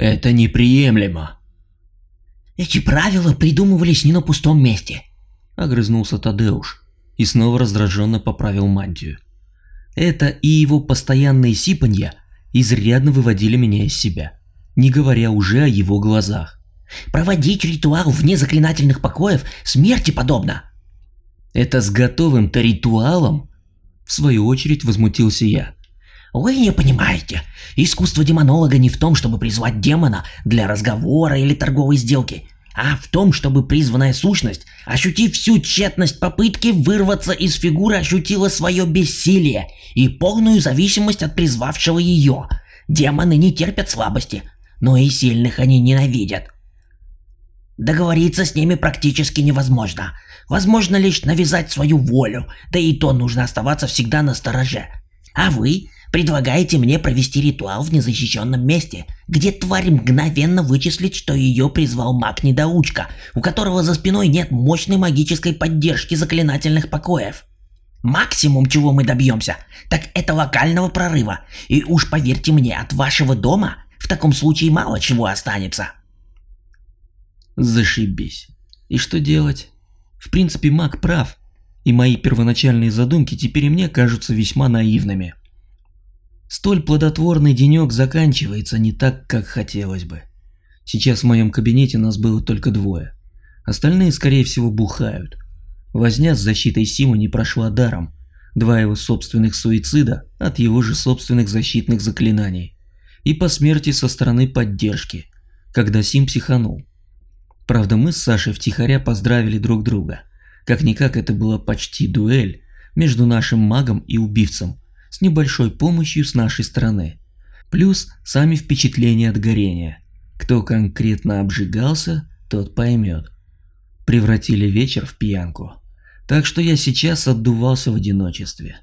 Это неприемлемо. Эти правила придумывались не на пустом месте. Огрызнулся Тадеуш и снова раздраженно поправил мантию. Это и его постоянные сипанья изрядно выводили меня из себя, не говоря уже о его глазах. Проводить ритуал вне заклинательных покоев смерти подобно. Это с готовым-то ритуалом? В свою очередь возмутился я. Вы не понимаете, искусство демонолога не в том, чтобы призвать демона для разговора или торговой сделки, а в том, чтобы призванная сущность, ощутив всю тщетность попытки вырваться из фигуры, ощутила свое бессилие и полную зависимость от призвавшего ее. Демоны не терпят слабости, но и сильных они ненавидят. Договориться с ними практически невозможно. Возможно лишь навязать свою волю, да и то нужно оставаться всегда на стороже. А вы предлагаете мне провести ритуал в незащищенном месте, где тварь мгновенно вычислит, что ее призвал маг-недоучка, у которого за спиной нет мощной магической поддержки заклинательных покоев. Максимум, чего мы добьемся, так это локального прорыва. И уж поверьте мне, от вашего дома в таком случае мало чего останется. Зашибись. И что делать? В принципе, маг прав, и мои первоначальные задумки теперь мне кажутся весьма наивными. Столь плодотворный денек заканчивается не так, как хотелось бы. Сейчас в моем кабинете нас было только двое. Остальные, скорее всего, бухают. Возня с защитой Сима не прошла даром. Два его собственных суицида от его же собственных защитных заклинаний. И по смерти со стороны поддержки, когда Сим психанул. Правда, мы с Сашей втихаря поздравили друг друга. Как-никак это была почти дуэль между нашим магом и убивцем, с небольшой помощью с нашей стороны. Плюс сами впечатления от горения. Кто конкретно обжигался, тот поймет. Превратили вечер в пьянку. Так что я сейчас отдувался в одиночестве.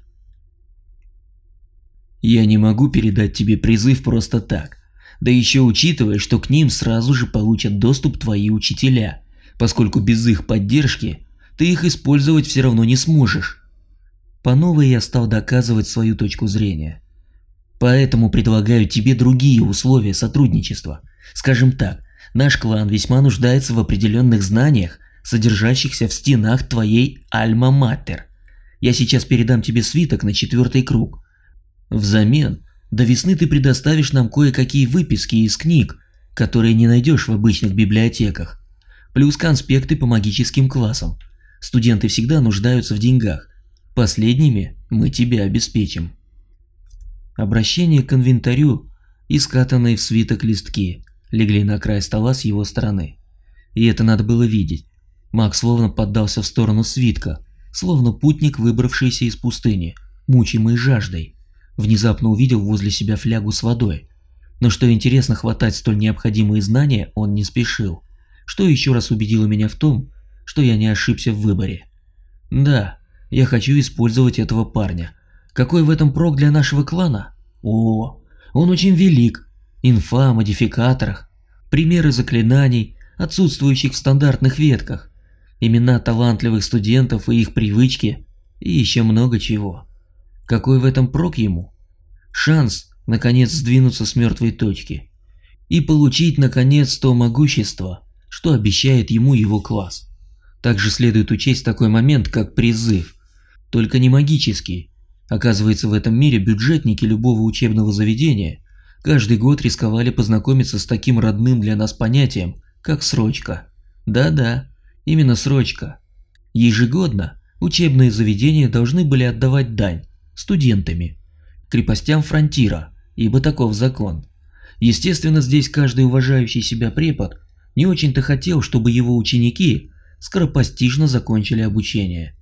Я не могу передать тебе призыв просто так. Да еще учитывая, что к ним сразу же получат доступ твои учителя, поскольку без их поддержки ты их использовать все равно не сможешь. По новой я стал доказывать свою точку зрения. Поэтому предлагаю тебе другие условия сотрудничества. Скажем так, наш клан весьма нуждается в определенных знаниях, содержащихся в стенах твоей Альма-Матер. Я сейчас передам тебе свиток на четвертый круг. Взамен до весны ты предоставишь нам кое-какие выписки из книг, которые не найдешь в обычных библиотеках, плюс конспекты по магическим классам. Студенты всегда нуждаются в деньгах. Последними мы тебя обеспечим. Обращение к инвентарю и скатанные в свиток листки легли на край стола с его стороны. И это надо было видеть. Маг словно поддался в сторону свитка, словно путник, выбравшийся из пустыни, мучимый жаждой внезапно увидел возле себя флягу с водой. Но что интересно, хватать столь необходимые знания он не спешил, что еще раз убедило меня в том, что я не ошибся в выборе. Да, я хочу использовать этого парня. Какой в этом прок для нашего клана? О, он очень велик. Инфа о модификаторах, примеры заклинаний, отсутствующих в стандартных ветках, имена талантливых студентов и их привычки, и еще много чего. Какой в этом прок ему? Шанс, наконец, сдвинуться с мертвой точки. И получить, наконец, то могущество, что обещает ему его класс. Также следует учесть такой момент, как призыв. Только не магический. Оказывается, в этом мире бюджетники любого учебного заведения каждый год рисковали познакомиться с таким родным для нас понятием, как срочка. Да-да, именно срочка. Ежегодно учебные заведения должны были отдавать дань студентами, крепостям фронтира, ибо таков закон. Естественно, здесь каждый уважающий себя препод не очень-то хотел, чтобы его ученики скоропостижно закончили обучение.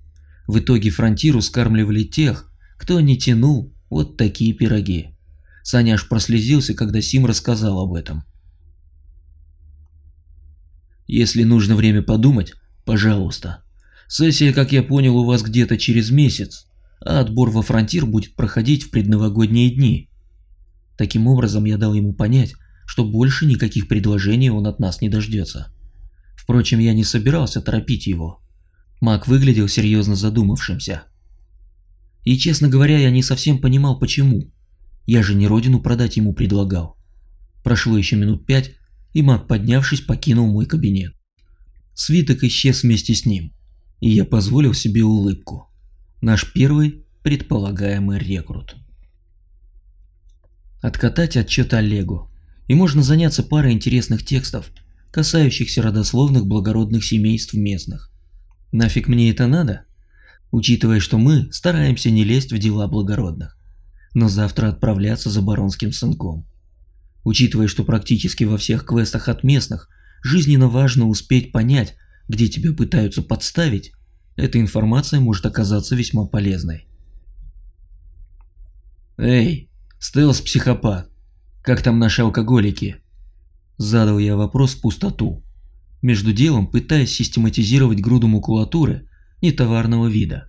В итоге фронтиру скармливали тех, кто не тянул вот такие пироги. Саня аж прослезился, когда Сим рассказал об этом. Если нужно время подумать, пожалуйста. Сессия, как я понял, у вас где-то через месяц а отбор во фронтир будет проходить в предновогодние дни. Таким образом я дал ему понять, что больше никаких предложений он от нас не дождется. Впрочем, я не собирался торопить его. Маг выглядел серьезно задумавшимся. И, честно говоря, я не совсем понимал, почему. Я же не родину продать ему предлагал. Прошло еще минут пять, и маг, поднявшись, покинул мой кабинет. Свиток исчез вместе с ним, и я позволил себе улыбку. Наш первый предполагаемый рекрут. Откатать отчет Олегу, и можно заняться парой интересных текстов, касающихся родословных благородных семейств местных. Нафиг мне это надо? Учитывая, что мы стараемся не лезть в дела благородных, но завтра отправляться за баронским сынком. Учитывая, что практически во всех квестах от местных жизненно важно успеть понять, где тебя пытаются подставить, эта информация может оказаться весьма полезной. «Эй, стелс-психопат, как там наши алкоголики?» Задал я вопрос в пустоту, между делом пытаясь систематизировать груду макулатуры нетоварного вида.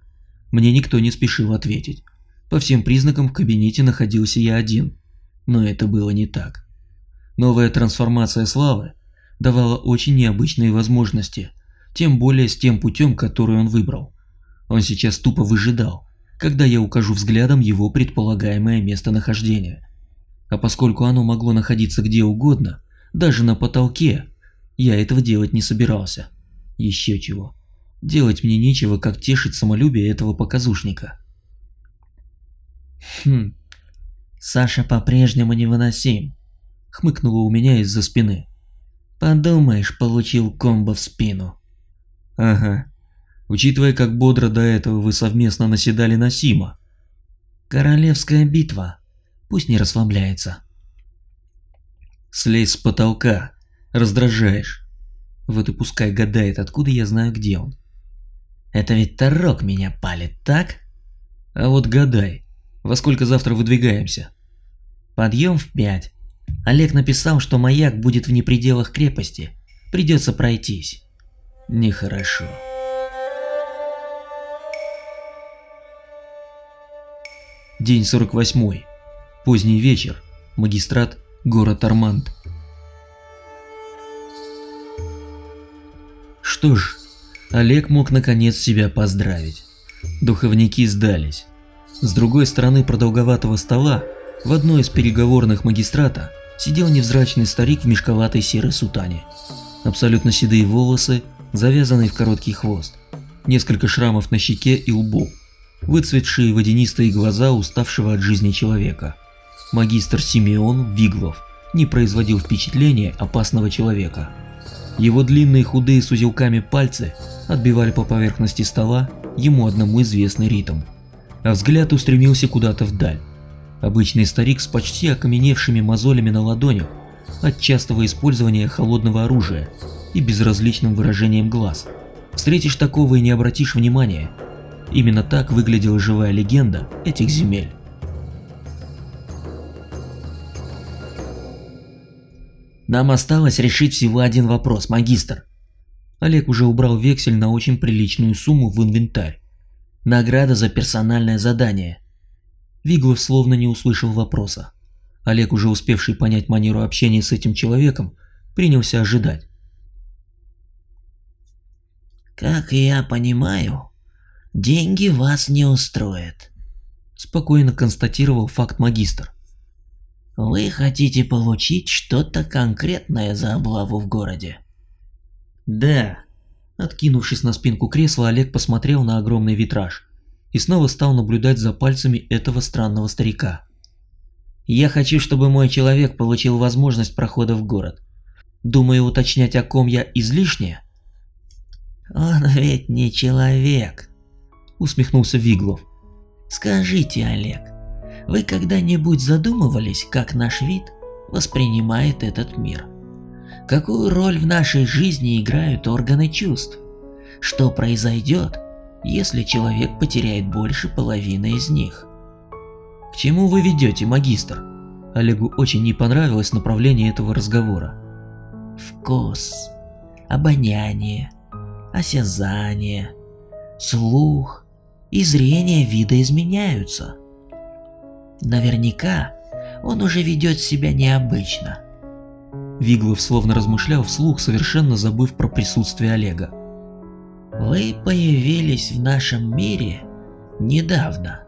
Мне никто не спешил ответить. По всем признакам в кабинете находился я один, но это было не так. Новая трансформация славы давала очень необычные возможности, тем более с тем путем, который он выбрал. Он сейчас тупо выжидал, когда я укажу взглядом его предполагаемое местонахождение. А поскольку оно могло находиться где угодно, даже на потолке, я этого делать не собирался. Еще чего. Делать мне нечего, как тешить самолюбие этого показушника. Хм, Саша по-прежнему невыносим хмыкнула у меня из-за спины. Подумаешь, получил комбо в спину. Ага. Учитывая, как бодро до этого вы совместно наседали на Сима. Королевская битва. Пусть не расслабляется. Слезь с потолка. Раздражаешь. Вот и пускай гадает, откуда я знаю, где он. Это ведь Тарок меня палит, так? А вот гадай, во сколько завтра выдвигаемся? Подъем в пять. Олег написал, что маяк будет в непределах крепости. Придется пройтись. Нехорошо. День 48. Поздний вечер. Магистрат. Город Арманд. Что ж, Олег мог наконец себя поздравить. Духовники сдались. С другой стороны продолговатого стола в одной из переговорных магистрата сидел невзрачный старик в мешковатой серой сутане. Абсолютно седые волосы, завязанный в короткий хвост, несколько шрамов на щеке и лбу, выцветшие водянистые глаза уставшего от жизни человека. Магистр Симеон Виглов не производил впечатления опасного человека. Его длинные худые с узелками пальцы отбивали по поверхности стола ему одному известный ритм, а взгляд устремился куда-то вдаль, Обычный старик с почти окаменевшими мозолями на ладонях от частого использования холодного оружия и безразличным выражением глаз. Встретишь такого и не обратишь внимания. Именно так выглядела живая легенда этих земель. Нам осталось решить всего один вопрос, магистр. Олег уже убрал вексель на очень приличную сумму в инвентарь. Награда за персональное задание – Виглов словно не услышал вопроса. Олег, уже успевший понять манеру общения с этим человеком, принялся ожидать. «Как я понимаю, деньги вас не устроят», — спокойно констатировал факт магистр. «Вы хотите получить что-то конкретное за облаву в городе?» «Да». Откинувшись на спинку кресла, Олег посмотрел на огромный витраж и снова стал наблюдать за пальцами этого странного старика. «Я хочу, чтобы мой человек получил возможность прохода в город. Думаю, уточнять о ком я излишне?» «Он ведь не человек», — усмехнулся Виглов. «Скажите, Олег, вы когда-нибудь задумывались, как наш вид воспринимает этот мир? Какую роль в нашей жизни играют органы чувств? Что произойдет, если человек потеряет больше половины из них. К чему вы ведете, магистр? Олегу очень не понравилось направление этого разговора. Вкус, обоняние, осязание, слух и зрение вида изменяются. Наверняка он уже ведет себя необычно. Виглов словно размышлял вслух, совершенно забыв про присутствие Олега. Вы появились в нашем мире недавно.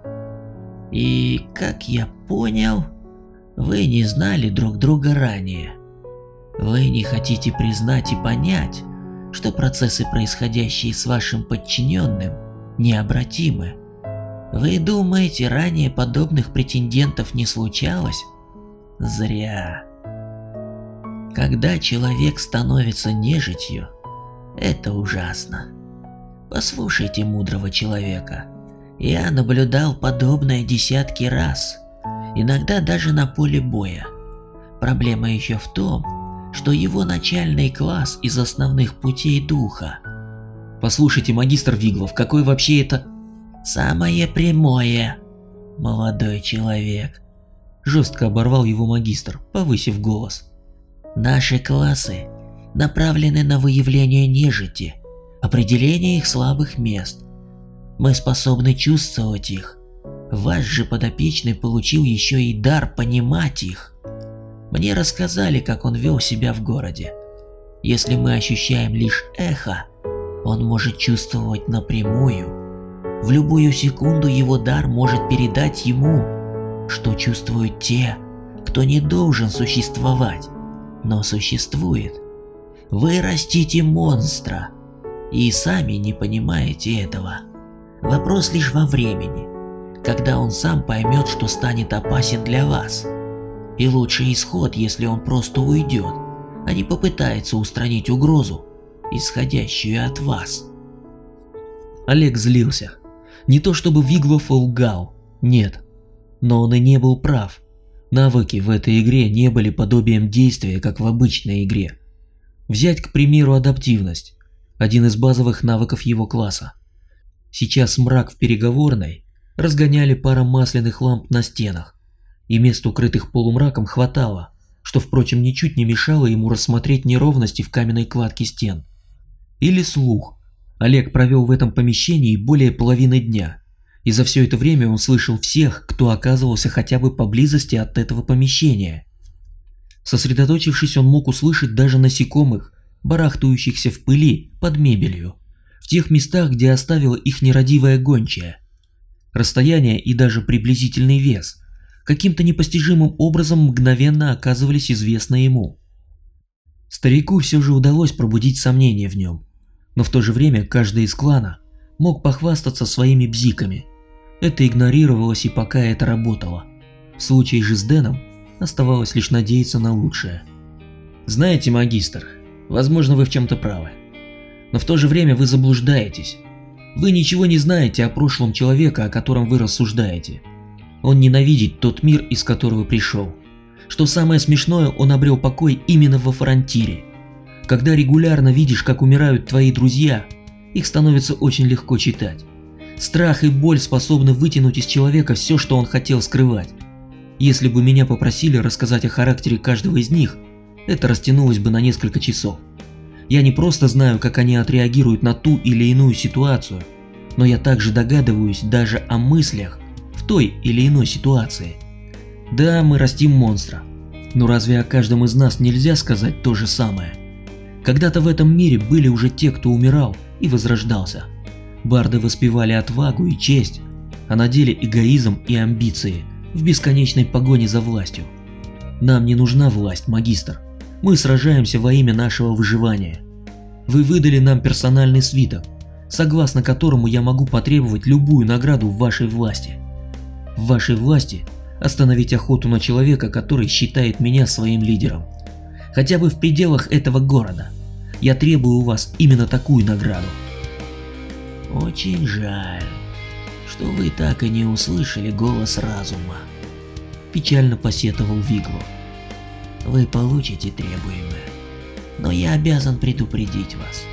И, как я понял, Вы не знали друг друга ранее. Вы не хотите признать и понять, что процессы, происходящие с вашим подчиненным, необратимы. Вы думаете, ранее подобных претендентов не случалось? Зря. Когда человек становится нежитью, это ужасно. Послушайте мудрого человека. Я наблюдал подобное десятки раз, иногда даже на поле боя. Проблема еще в том, что его начальный класс из основных путей духа. Послушайте, магистр Виглов, какой вообще это... Самое прямое, молодой человек. Жестко оборвал его магистр, повысив голос. Наши классы направлены на выявление нежити, определение их слабых мест. Мы способны чувствовать их. Ваш же подопечный получил еще и дар понимать их. Мне рассказали, как он вел себя в городе. Если мы ощущаем лишь эхо, он может чувствовать напрямую. В любую секунду его дар может передать ему, что чувствуют те, кто не должен существовать, но существует. Вы растите монстра, и сами не понимаете этого. Вопрос лишь во времени, когда он сам поймет, что станет опасен для вас. И лучший исход, если он просто уйдет, а не попытается устранить угрозу, исходящую от вас. Олег злился. Не то чтобы Виглов лгал, нет. Но он и не был прав. Навыки в этой игре не были подобием действия, как в обычной игре. Взять, к примеру, адаптивность, один из базовых навыков его класса. Сейчас мрак в переговорной разгоняли пара масляных ламп на стенах, и мест, укрытых полумраком, хватало, что, впрочем, ничуть не мешало ему рассмотреть неровности в каменной кладке стен. Или слух. Олег провел в этом помещении более половины дня, и за все это время он слышал всех, кто оказывался хотя бы поблизости от этого помещения. Сосредоточившись, он мог услышать даже насекомых, барахтающихся в пыли под мебелью, в тех местах, где оставила их нерадивая гончая. Расстояние и даже приблизительный вес каким-то непостижимым образом мгновенно оказывались известны ему. Старику все же удалось пробудить сомнения в нем, но в то же время каждый из клана мог похвастаться своими бзиками. Это игнорировалось и пока это работало. В случае же с Дэном оставалось лишь надеяться на лучшее. Знаете, магистр, возможно вы в чем-то правы. Но в то же время вы заблуждаетесь. Вы ничего не знаете о прошлом человека, о котором вы рассуждаете. Он ненавидит тот мир, из которого пришел. Что самое смешное, он обрел покой именно во фронтире. Когда регулярно видишь, как умирают твои друзья, их становится очень легко читать. Страх и боль способны вытянуть из человека все, что он хотел скрывать. Если бы меня попросили рассказать о характере каждого из них, это растянулось бы на несколько часов. Я не просто знаю, как они отреагируют на ту или иную ситуацию, но я также догадываюсь даже о мыслях в той или иной ситуации. Да, мы растим монстра, но разве о каждом из нас нельзя сказать то же самое? Когда-то в этом мире были уже те, кто умирал и возрождался. Барды воспевали отвагу и честь, а на деле эгоизм и амбиции – в бесконечной погоне за властью. Нам не нужна власть, магистр. Мы сражаемся во имя нашего выживания. Вы выдали нам персональный свиток, согласно которому я могу потребовать любую награду в вашей власти. В вашей власти остановить охоту на человека, который считает меня своим лидером. Хотя бы в пределах этого города. Я требую у вас именно такую награду. Очень жаль что вы так и не услышали голос разума. Печально посетовал Виглов. Вы получите требуемое, но я обязан предупредить вас.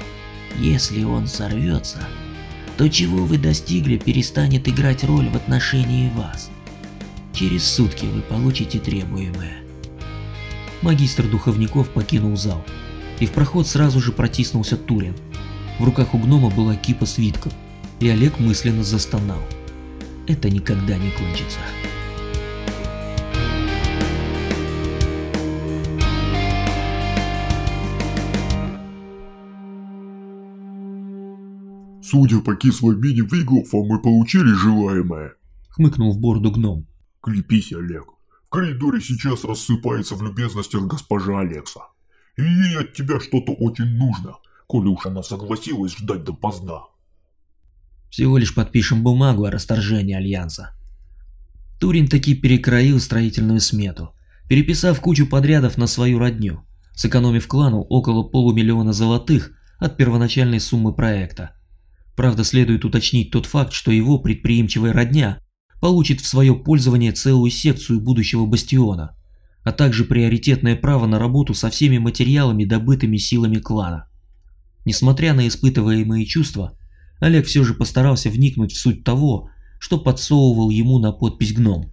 Если он сорвется, то чего вы достигли перестанет играть роль в отношении вас. Через сутки вы получите требуемое. Магистр духовников покинул зал, и в проход сразу же протиснулся Турин. В руках у гнома была кипа свитков, и Олег мысленно застонал это никогда не кончится. Судя по кислой мине Виглофа, мы получили желаемое. Хмыкнул в борду гном. Крепись, Олег. В коридоре сейчас рассыпается в любезностях госпожа Алекса. И ей от тебя что-то очень нужно, коли уж она согласилась ждать допоздна. Всего лишь подпишем бумагу о расторжении Альянса. Турин таки перекроил строительную смету, переписав кучу подрядов на свою родню, сэкономив клану около полумиллиона золотых от первоначальной суммы проекта. Правда, следует уточнить тот факт, что его предприимчивая родня получит в свое пользование целую секцию будущего бастиона, а также приоритетное право на работу со всеми материалами, добытыми силами клана. Несмотря на испытываемые чувства, Олег все же постарался вникнуть в суть того, что подсовывал ему на подпись гном.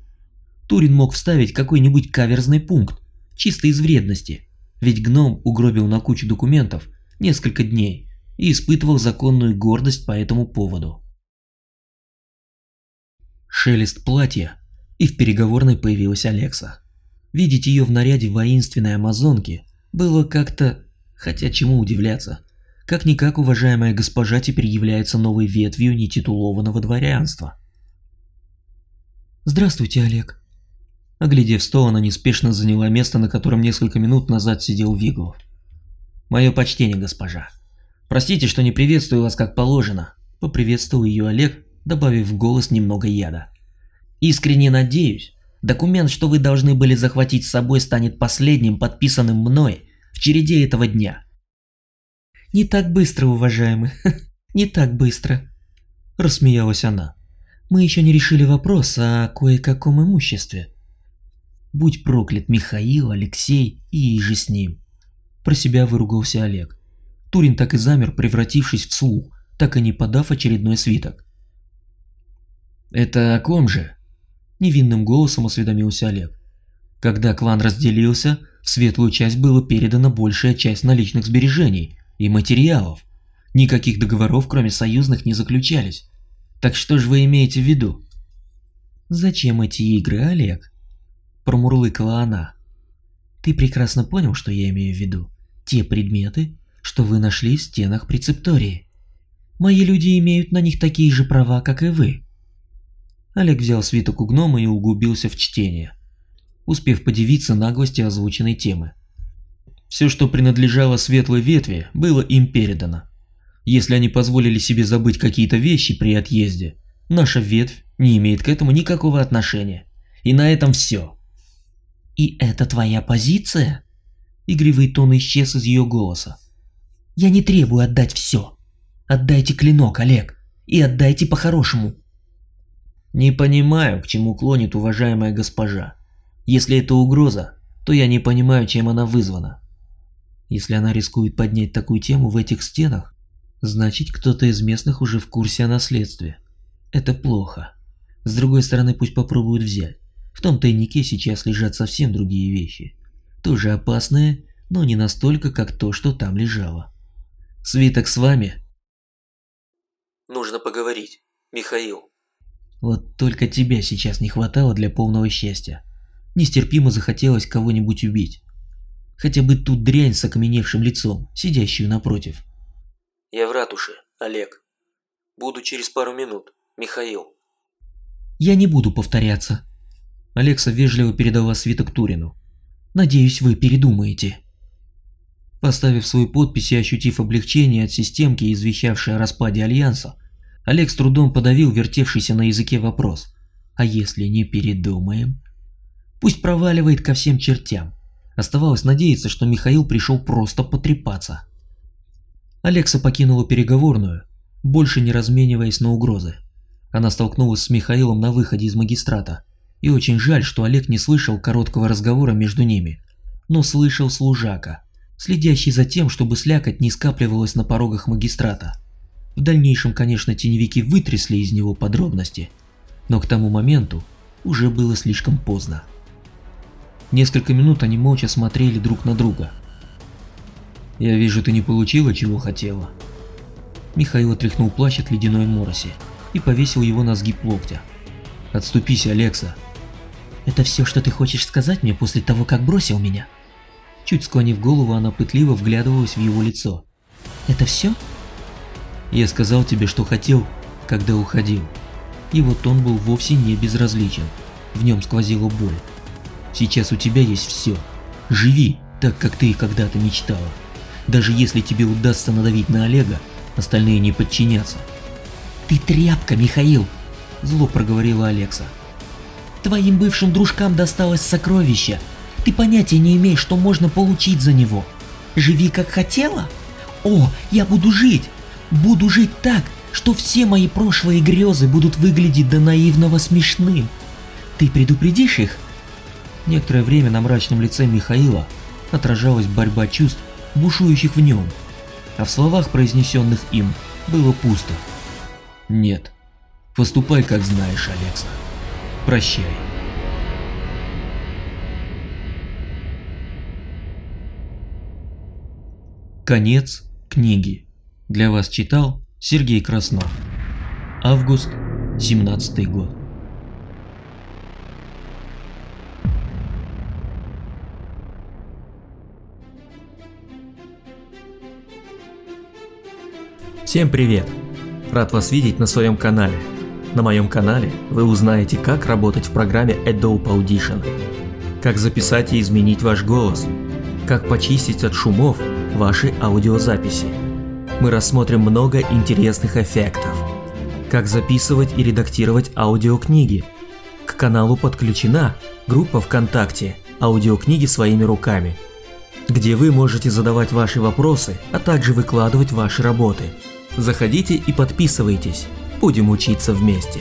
Турин мог вставить какой-нибудь каверзный пункт, чисто из вредности, ведь гном угробил на кучу документов несколько дней и испытывал законную гордость по этому поводу. Шелест платья, и в переговорной появилась Алекса. Видеть ее в наряде воинственной амазонки было как-то... Хотя чему удивляться. Как-никак уважаемая госпожа теперь является новой ветвью нетитулованного дворянства. «Здравствуйте, Олег», Оглядев стол, она неспешно заняла место, на котором несколько минут назад сидел Виглов. «Мое почтение, госпожа. Простите, что не приветствую вас как положено», — поприветствовал ее Олег, добавив в голос немного яда. «Искренне надеюсь, документ, что вы должны были захватить с собой, станет последним, подписанным мной в череде этого дня». «Не так быстро, уважаемый, не так быстро», — рассмеялась она. «Мы еще не решили вопрос о кое-каком имуществе». Будь проклят Михаил, Алексей и же с ним. Про себя выругался Олег. Турин так и замер, превратившись в слух, так и не подав очередной свиток. «Это о ком же?» Невинным голосом осведомился Олег. Когда клан разделился, в светлую часть была передана большая часть наличных сбережений и материалов. Никаких договоров, кроме союзных, не заключались. Так что же вы имеете в виду? Зачем эти игры, Олег? промурлыкала она. Ты прекрасно понял, что я имею в виду. Те предметы, что вы нашли в стенах прецептории. Мои люди имеют на них такие же права, как и вы. Олег взял свиток у гнома и углубился в чтение, успев подивиться наглости озвученной темы. Все, что принадлежало светлой ветви, было им передано. Если они позволили себе забыть какие-то вещи при отъезде, наша ветвь не имеет к этому никакого отношения. И на этом все. «И это твоя позиция?» Игривый тон исчез из ее голоса. «Я не требую отдать все. Отдайте клинок, Олег, и отдайте по-хорошему». «Не понимаю, к чему клонит уважаемая госпожа. Если это угроза, то я не понимаю, чем она вызвана. Если она рискует поднять такую тему в этих стенах, значит кто-то из местных уже в курсе о наследстве. Это плохо. С другой стороны, пусть попробуют взять. В том тайнике сейчас лежат совсем другие вещи. Тоже опасные, но не настолько, как то, что там лежало. Свиток с вами? Нужно поговорить, Михаил. Вот только тебя сейчас не хватало для полного счастья. Нестерпимо захотелось кого-нибудь убить. Хотя бы ту дрянь с окаменевшим лицом, сидящую напротив. Я в ратуше, Олег. Буду через пару минут, Михаил. Я не буду повторяться, Алекса вежливо передала свиток Турину. «Надеюсь, вы передумаете». Поставив свою подпись и ощутив облегчение от системки, извещавшей о распаде Альянса, Олег с трудом подавил вертевшийся на языке вопрос. «А если не передумаем?» Пусть проваливает ко всем чертям. Оставалось надеяться, что Михаил пришел просто потрепаться. Алекса покинула переговорную, больше не размениваясь на угрозы. Она столкнулась с Михаилом на выходе из магистрата и очень жаль, что Олег не слышал короткого разговора между ними. Но слышал служака, следящий за тем, чтобы слякоть не скапливалась на порогах магистрата. В дальнейшем, конечно, теневики вытрясли из него подробности, но к тому моменту уже было слишком поздно. Несколько минут они молча смотрели друг на друга. «Я вижу, ты не получила, чего хотела». Михаил отряхнул плащ от ледяной мороси и повесил его на сгиб локтя. «Отступись, Алекса, это все, что ты хочешь сказать мне после того, как бросил меня? Чуть склонив голову, она пытливо вглядывалась в его лицо. Это все? Я сказал тебе, что хотел, когда уходил. Его тон был вовсе не безразличен. В нем сквозила боль. Сейчас у тебя есть все. Живи так, как ты когда-то мечтала. Даже если тебе удастся надавить на Олега, остальные не подчинятся. Ты тряпка, Михаил, зло проговорила Алекса. Твоим бывшим дружкам досталось сокровище. Ты понятия не имеешь, что можно получить за него. Живи как хотела? О, я буду жить. Буду жить так, что все мои прошлые грезы будут выглядеть до наивного смешным. Ты предупредишь их? Некоторое время на мрачном лице Михаила отражалась борьба чувств, бушующих в нем, а в словах, произнесенных им, было пусто. Нет, поступай как знаешь, Алекса. Прощай. Конец книги. Для вас читал Сергей Краснов. Август, 17 год. Всем привет! Рад вас видеть на своем канале. На моем канале вы узнаете, как работать в программе Adobe Audition, как записать и изменить ваш голос, как почистить от шумов ваши аудиозаписи. Мы рассмотрим много интересных эффектов, как записывать и редактировать аудиокниги. К каналу подключена группа ВКонтакте «Аудиокниги своими руками», где вы можете задавать ваши вопросы, а также выкладывать ваши работы – Заходите и подписывайтесь, будем учиться вместе.